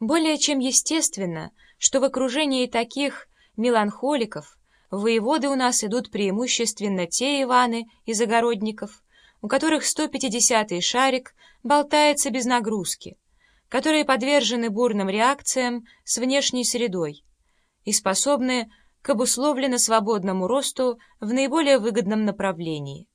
Более чем естественно, что в окружении таких меланхоликов воеводы у нас идут преимущественно те Иваны из огородников, у которых 150-й шарик болтается без нагрузки, которые подвержены бурным реакциям с внешней средой и способны к обусловленно свободному росту в наиболее выгодном направлении.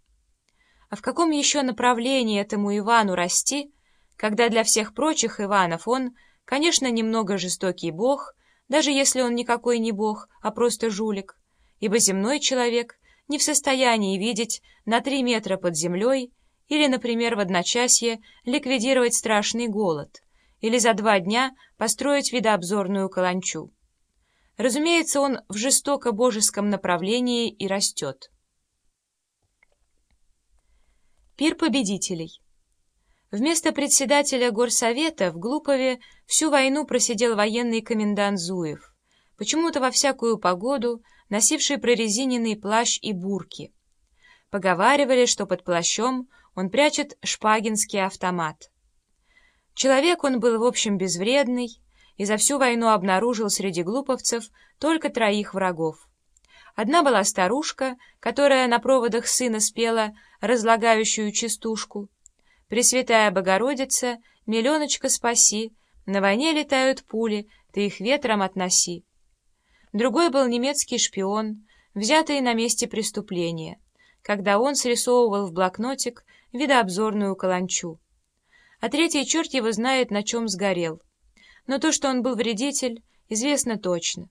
А в каком еще направлении этому Ивану расти, когда для всех прочих Иванов он, конечно, немного жестокий бог, даже если он никакой не бог, а просто жулик, ибо земной человек не в состоянии видеть на три метра под землей или, например, в одночасье ликвидировать страшный голод, или за два дня построить видообзорную каланчу. Разумеется, он в жестоко-божеском направлении и растет. Пир победителей. Вместо председателя горсовета в Глупове всю войну просидел военный комендант Зуев, почему-то во всякую погоду носивший прорезиненный плащ и бурки. Поговаривали, что под плащом он прячет шпагинский автомат. Человек он был, в общем, безвредный, и за всю войну обнаружил среди глуповцев только троих врагов. Одна была старушка, которая на проводах сына спела разлагающую частушку. «Пресвятая Богородица, миллионочка спаси, на войне летают пули, ты их ветром относи». Другой был немецкий шпион, взятый на месте преступления, когда он срисовывал в блокнотик видообзорную каланчу. А третий черт его знает, на чем сгорел. Но то, что он был вредитель, известно точно.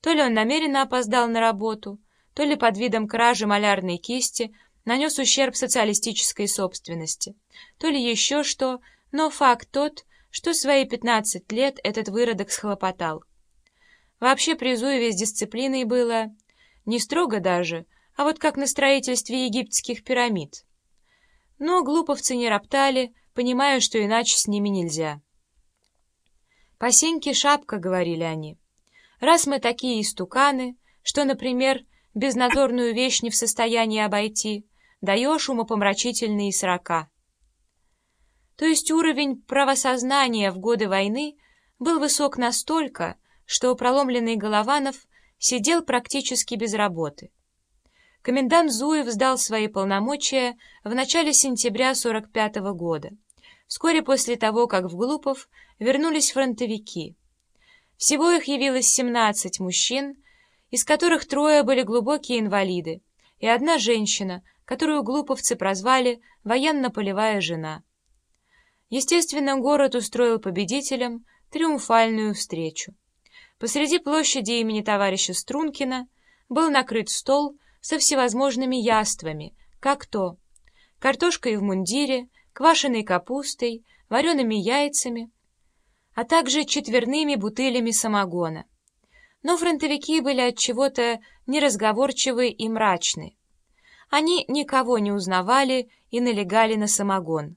То ли он намеренно опоздал на работу, то ли под видом кражи малярной кисти нанес ущерб социалистической собственности, то ли еще что, но факт тот, что свои 15 лет этот выродок схлопотал. Вообще при Зуеве с дисциплиной было не строго даже, а вот как на строительстве египетских пирамид. Но глуповцы не роптали, понимая, что иначе с ними нельзя. «По шапка», — говорили они. Раз мы такие истуканы, что, например, безнадзорную вещь не в состоянии обойти, даешь умопомрачительные срока. То есть уровень правосознания в годы войны был высок настолько, что проломленный Голованов сидел практически без работы. Комендант Зуев сдал свои полномочия в начале сентября 45 -го года, вскоре после того, как в Глупов вернулись фронтовики. Всего их явилось 17 мужчин, из которых трое были глубокие инвалиды, и одна женщина, которую глуповцы прозвали «военно-полевая жена». Естественно, город устроил победителям триумфальную встречу. Посреди площади имени товарища Стрункина был накрыт стол со всевозможными яствами, как то картошкой в мундире, квашеной капустой, вареными яйцами, а также четверными бутылями самогона. Но фронтовики были от чего-то неразговорчивы и мрачны. Они никого не узнавали и налегали на самогон.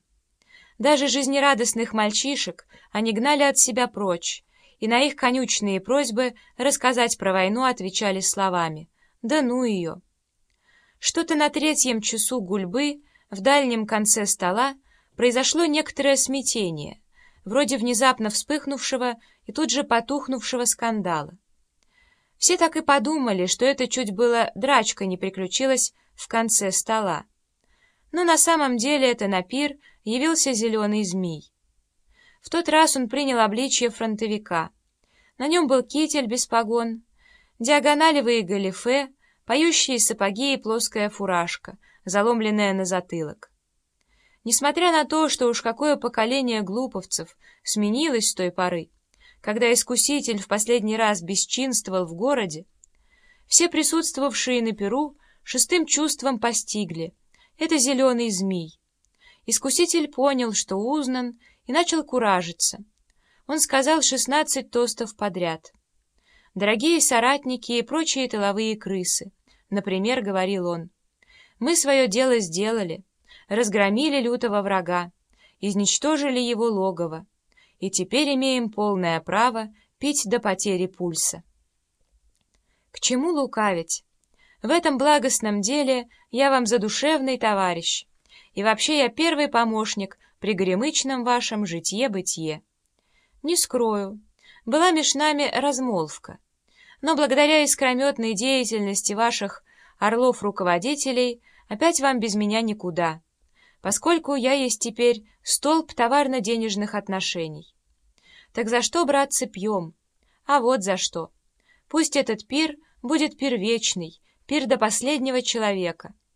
Даже жизнерадостных мальчишек они гнали от себя прочь, и на их конючные просьбы рассказать про войну отвечали словами «Да ну ее!». Что-то на третьем часу гульбы в дальнем конце стола произошло некоторое смятение — вроде внезапно вспыхнувшего и тут же потухнувшего скандала. Все так и подумали, что это чуть было драчка не приключилась в конце стола. Но на самом деле это на пир явился зеленый змей. В тот раз он принял обличье фронтовика. На нем был китель без погон, диагоналевые галифе, поющие сапоги и плоская фуражка, заломленная на затылок. Несмотря на то, что уж какое поколение глуповцев сменилось с той поры, когда искуситель в последний раз бесчинствовал в городе, все присутствовавшие на Перу шестым чувством постигли — это зеленый змей. Искуситель понял, что узнан, и начал куражиться. Он сказал шестнадцать тостов подряд. «Дорогие соратники и прочие тыловые крысы», например, говорил он, — «мы свое дело сделали» разгромили лютого врага, изничтожили его логово, и теперь имеем полное право пить до потери пульса. К чему лукавить? В этом благостном деле я вам задушевный товарищ, и вообще я первый помощник при горемычном вашем житье-бытие. Не скрою, была меж нами размолвка. Но благодаря искрометной деятельности ваших орлов-руководителей опять вам без меня никуда, поскольку я есть теперь столб товарно-денежных отношений. Так за что, братцы, пьем? А вот за что. Пусть этот пир будет пир вечный, пир до последнего человека —